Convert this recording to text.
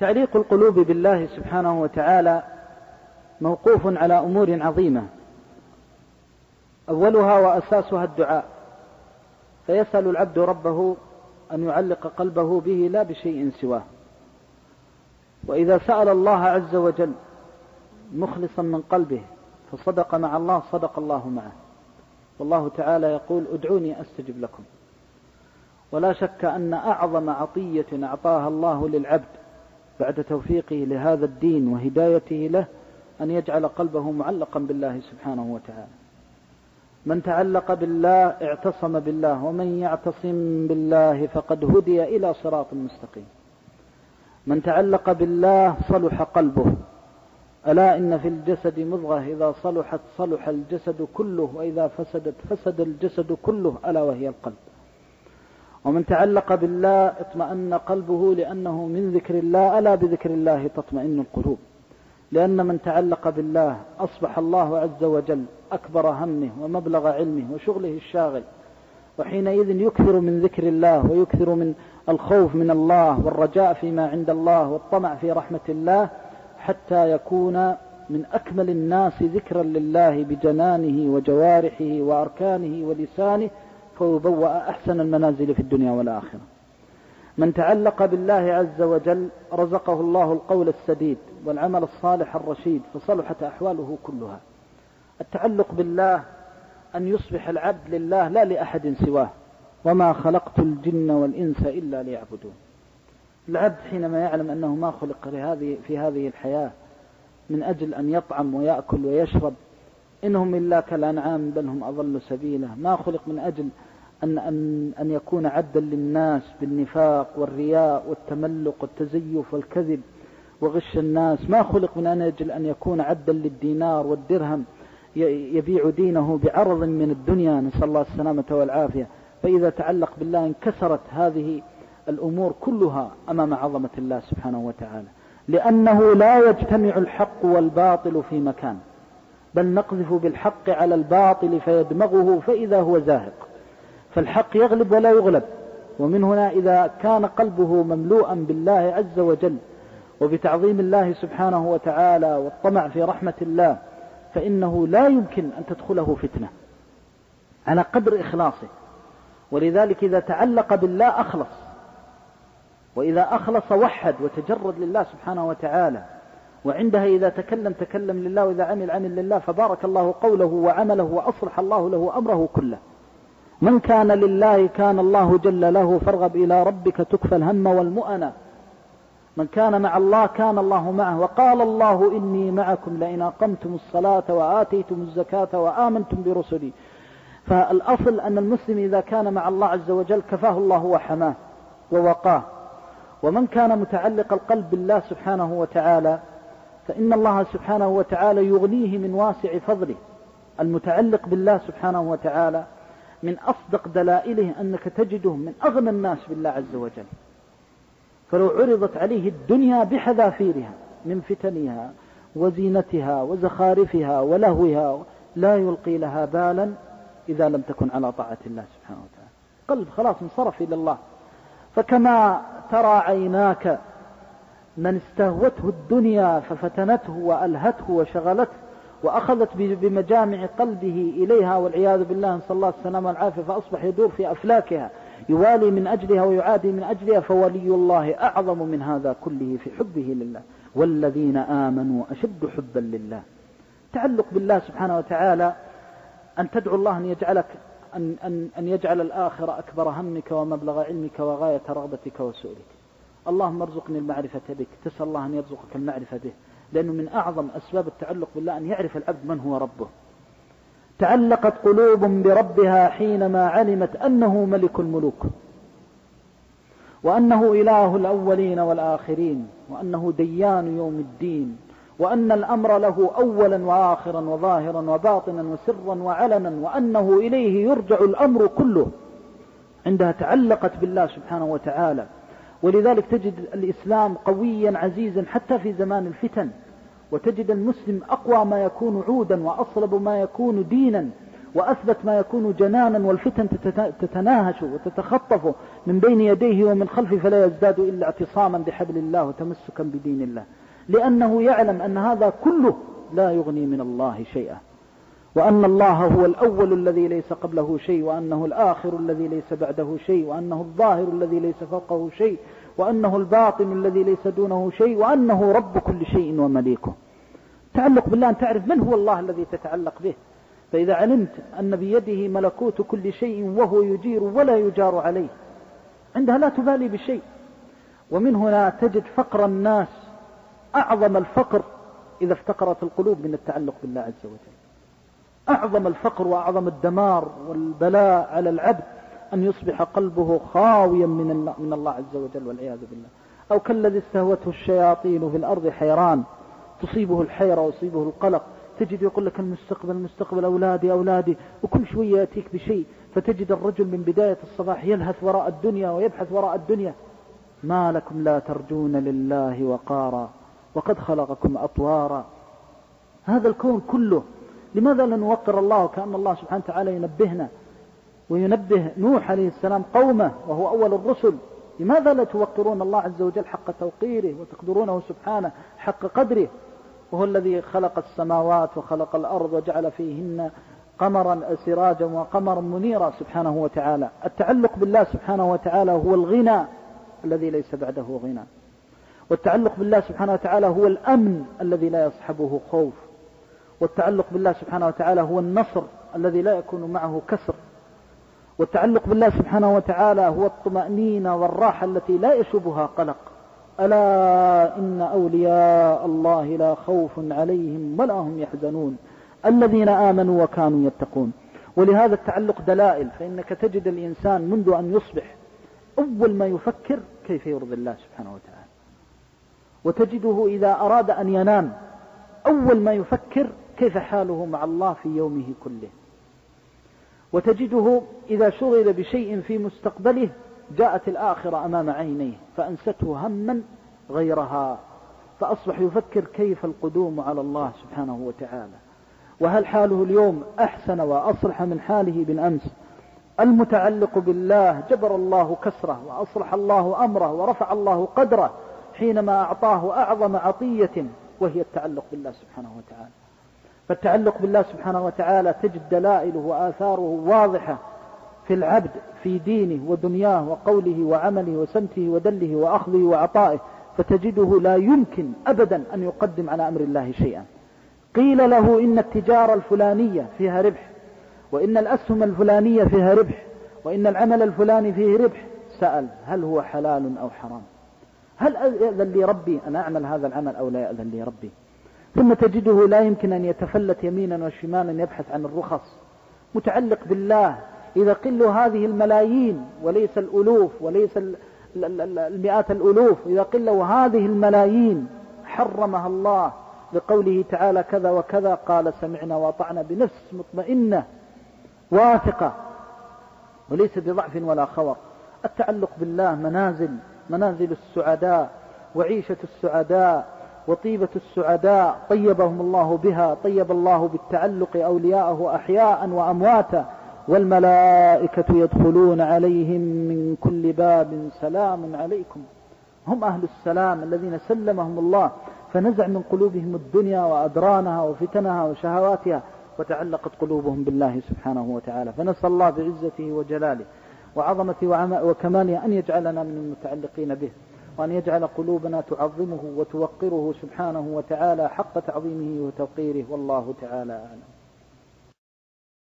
تعليق القلوب بالله سبحانه وتعالى موقوف على أمور عظيمة. أولها وأساسها الدعاء. فيسأل العبد ربه أن يعلق قلبه به لا بشيء سواه. وإذا سأل الله عز وجل مخلصا من قلبه فصدق مع الله صدق الله معه. والله تعالى يقول ادعوني أستجب لكم. ولا شك أن أعظم عطية أعطاها الله للعبد بعد توفيقه لهذا الدين وهدايته له أن يجعل قلبه معلقا بالله سبحانه وتعالى. من تعلق بالله اعتصم بالله ومن يعتصم بالله فقد هدي إلى صراط مستقيم. من تعلق بالله صلح قلبه. ألا إن في الجسد مضغة؟ إذا صلحت صلح الجسد كله وإذا فسدت فسد الجسد كله ألا وهي القلب. ومن تعلق بالله اطمأن قلبه لأنه من ذكر الله ألا بذكر الله تطمئن القلوب. لأن من تعلق بالله أصبح الله عز وجل أكبر همه ومبلغ علمه وشغله الشاغل وحينئذ يكثر من ذكر الله ويكثر من الخوف من الله والرجاء فيما عند الله والطمع في رحمة الله حتى يكون من أكمل الناس ذكرا لله بجنانه وجوارحه وأركانه ولسانه فيبوأ أحسن المنازل في الدنيا والآخرة. من تعلق بالله عز وجل رزقه الله القول السديد والعمل الصالح الرشيد فصلحت أحواله كلها. التعلق بالله أن يصبح العبد لله لا لأحد سواه. وما خلقت الجن والإنس إلا ليعبدون. العبد حينما يعلم أنه ما خلق في هذه الحياة من أجل أن يطعم ويأكل ويشرب إنهم إلا كالأنعام بل هم أضل سبيلا. ما خلق من أجل أن, أن, أن يكون عبدا للناس بالنفاق والرياء والتملق والتزيف والكذب وغش الناس. ما خلق من أجل أن يكون عبدا للدينار والدرهم يبيع دينه بعرض من الدنيا. نسأل الله السلامة والعافية. فإذا تعلق بالله انكسرت هذه الأمور كلها أمام عظمة الله سبحانه وتعالى لأنه لا يجتمع الحق والباطل في مكان. بل نقذف بالحق على الباطل فيدمغه فإذا هو زاهق. فالحق يغلب ولا يغلب ومن هنا إذا كان قلبه مملوءا بالله عز وجل وبتعظيم الله سبحانه وتعالى والطمع في رحمة الله فإنه لا يمكن أن تدخله فتنة على قدر إخلاصه. ولذلك إذا تعلق بالله أخلص وإذا أخلص وحد وتجرد لله سبحانه وتعالى وعندها إذا تكلم تكلم لله وإذا عمل عمل لله فبارك الله قوله وعمله وأصلح الله له أمره كله. من كان لله كان الله جل له فارغب إلى ربك تكفى الهم والمؤنى من كان مع الله كان الله معه وقال الله إني معكم لئن أقمتم الصلاة وآتيتم الزكاة وآمنتم برسلي. فالأصل أن المسلم إذا كان مع الله عز وجل كفاه الله وحماه ووقاه. ومن كان متعلق القلب بالله سبحانه وتعالى فإن الله سبحانه وتعالى يغنيه من واسع فضله المتعلق بالله سبحانه وتعالى من أصدق دلائله أنك تجده من أغنى الناس بالله عز وجل. فلو عرضت عليه الدنيا بحذافيرها من فتنها وزينتها وزخارفها ولهوها لا يلقي لها بالا إذا لم تكن على طاعة الله سبحانه وتعالى. قلب خلاص انصرف إلى الله. فكما ترى عيناك من استهوته الدنيا ففتنته وألهته وشغلته وأخذت بمجامع قلبه إليها والعياذ بالله نسأل الله السلامة والعافية فأصبح يدور في أفلاكها يوالي من أجلها ويعادي من أجلها فولي الله أعظم من هذا كله في حبه لله والذين آمنوا أشد حبا لله تعلق بالله سبحانه وتعالى أن تدعو الله أن يجعلك أن, أن, أن يجعل الآخرة أكبر همك ومبلغ علمك وغاية رغبتك وسؤلك اللهم ارزقني المعرفة بك. تسأل الله أن يرزقك المعرفة به. لأنه من أعظم أسباب التعلق بالله أن يعرف العبد من هو ربه. تعلقت قلوب بربها حينما علمت أنه ملك الملوك. وأنه إله الأولين والآخرين. وأنه ديان يوم الدين. وأن الأمر له أولا وآخرا وظاهرا وباطنا وسرا وعلنا. وأنه إليه يرجع الأمر كله. عندها تعلقت بالله سبحانه وتعالى. ولذلك تجد الإسلام قويا عزيزا حتى في زمان الفتن وتجد المسلم أقوى ما يكون عودا وأصلب ما يكون دينا وأثبت ما يكون جنانا والفتن تتناهش وتتخطف من بين يديه ومن خلفه فلا يزداد إلا اعتصاما بحبل الله وتمسكا بدين الله. لأنه يعلم أن هذا كله لا يغني من الله شيئا وأن الله هو الأول الذي ليس قبله شيء وأنه الآخر الذي ليس بعده شيء وأنه الظاهر الذي ليس فوقه شيء. وأنه الباطن الذي ليس دونه شيء وأنه رب كل شيء ومليكه. تعلق بالله أن تعرف من هو الله الذي تتعلق به. فإذا علمت أن بيده ملكوت كل شيء وهو يجير ولا يجار عليه عندها لا تبالي بشيء. ومن هنا تجد فقر الناس أعظم الفقر إذا افتقرت القلوب من التعلق بالله عز وجل. أعظم الفقر وأعظم الدمار والبلاء على العبد أن يصبح قلبه خاويا من من الله عز وجل والعياذ بالله. أو كالذي استهوته الشياطين في الأرض حيران تصيبه الحيرة ويصيبه القلق. تجد يقول لك المستقبل المستقبل أولادي أولادي. وكل شوية يأتيك بشيء. فتجد الرجل من بداية الصباح يلهث وراء الدنيا ويبحث وراء الدنيا. ما لكم لا ترجون لله وقارا. وقد خلقكم أطوارا. هذا الكون كله. لماذا لا نوقر الله كأن الله سبحانه وتعالى ينبهنا؟ وينبه نوح عليه السلام قومه وهو أول الرسل. لماذا لا توقرون الله عز وجل حق توقيره وتقدرونه سبحانه حق قدره؟ وهو الذي خلق السماوات وخلق الأرض وجعل فيهن قمرا سراجا وقمرا منيرا سبحانه وتعالى. التعلق بالله سبحانه وتعالى هو الغنى الذي ليس بعده غنى. والتعلق بالله سبحانه وتعالى هو الأمن الذي لا يصحبه خوف. والتعلق بالله سبحانه وتعالى هو النصر الذي لا يكون معه كسر. والتعلق بالله سبحانه وتعالى هو الطمأنينة والراحة التي لا يشوبها قلق. ألا إن أولياء الله لا خوف عليهم ولا هم يحزنون. الذين آمنوا وكانوا يتقون. ولهذا التعلق دلائل فإنك تجد الإنسان منذ أن يصبح أول ما يفكر كيف يرضي الله سبحانه وتعالى. وتجده إذا أراد أن ينام أول ما يفكر كيف حاله مع الله في يومه كله. وتجده إذا شغل بشيء في مستقبله جاءت الآخرة أمام عينيه فأنسته هما غيرها فأصبح يفكر كيف القدوم على الله سبحانه وتعالى. وهل حاله اليوم أحسن وأصلح من حاله بالأمس؟ المتعلق بالله جبر الله كسره وأصلح الله أمره ورفع الله قدره حينما أعطاه أعظم عطية وهي التعلق بالله سبحانه وتعالى. فالتعلق بالله سبحانه وتعالى تجد دلائله وآثاره واضحة في العبد في دينه ودنياه وقوله وعمله وسمته ودله وأخذه وعطائه فتجده لا يمكن أبدا أن يقدم على أمر الله شيئا. قيل له إن التجارة الفلانية فيها ربح وإن الأسهم الفلانية فيها ربح وإن العمل الفلاني فيه ربح. سأل هل هو حلال أو حرام؟ هل يأذن لي ربي أن أعمل هذا العمل أو لا يأذن لي ربي؟ ثم تجده لا يمكن أن يتفلت يمينا وشمالا يبحث عن الرخص. متعلق بالله. إذا قل هذه الملايين وليس الألوف وليس المئات الألوف إذا قل هذه الملايين حرمها الله بقوله تعالى كذا وكذا قال سمعنا وأطعنا بنفس مطمئنة واثقة وليس بضعف ولا خوق التعلق بالله منازل منازل السعداء وعيشة السعداء وطيبة السعداء طيبهم الله بها طيب الله بالتعلق أولياءه أحياء وأمواتا والملائكة يدخلون عليهم من كل باب سلام عليكم. هم أهل السلام الذين سلمهم الله فنزع من قلوبهم الدنيا وأدرانها وفتنها وشهواتها وتعلقت قلوبهم بالله سبحانه وتعالى. فنسأل الله بعزته وجلاله وعظمته وكماله أن يجعلنا من المتعلقين به. وأن يجعل قلوبنا تعظمه وتوقره سبحانه وتعالى حق تعظيمه وتوقيره والله تعالى أعلم.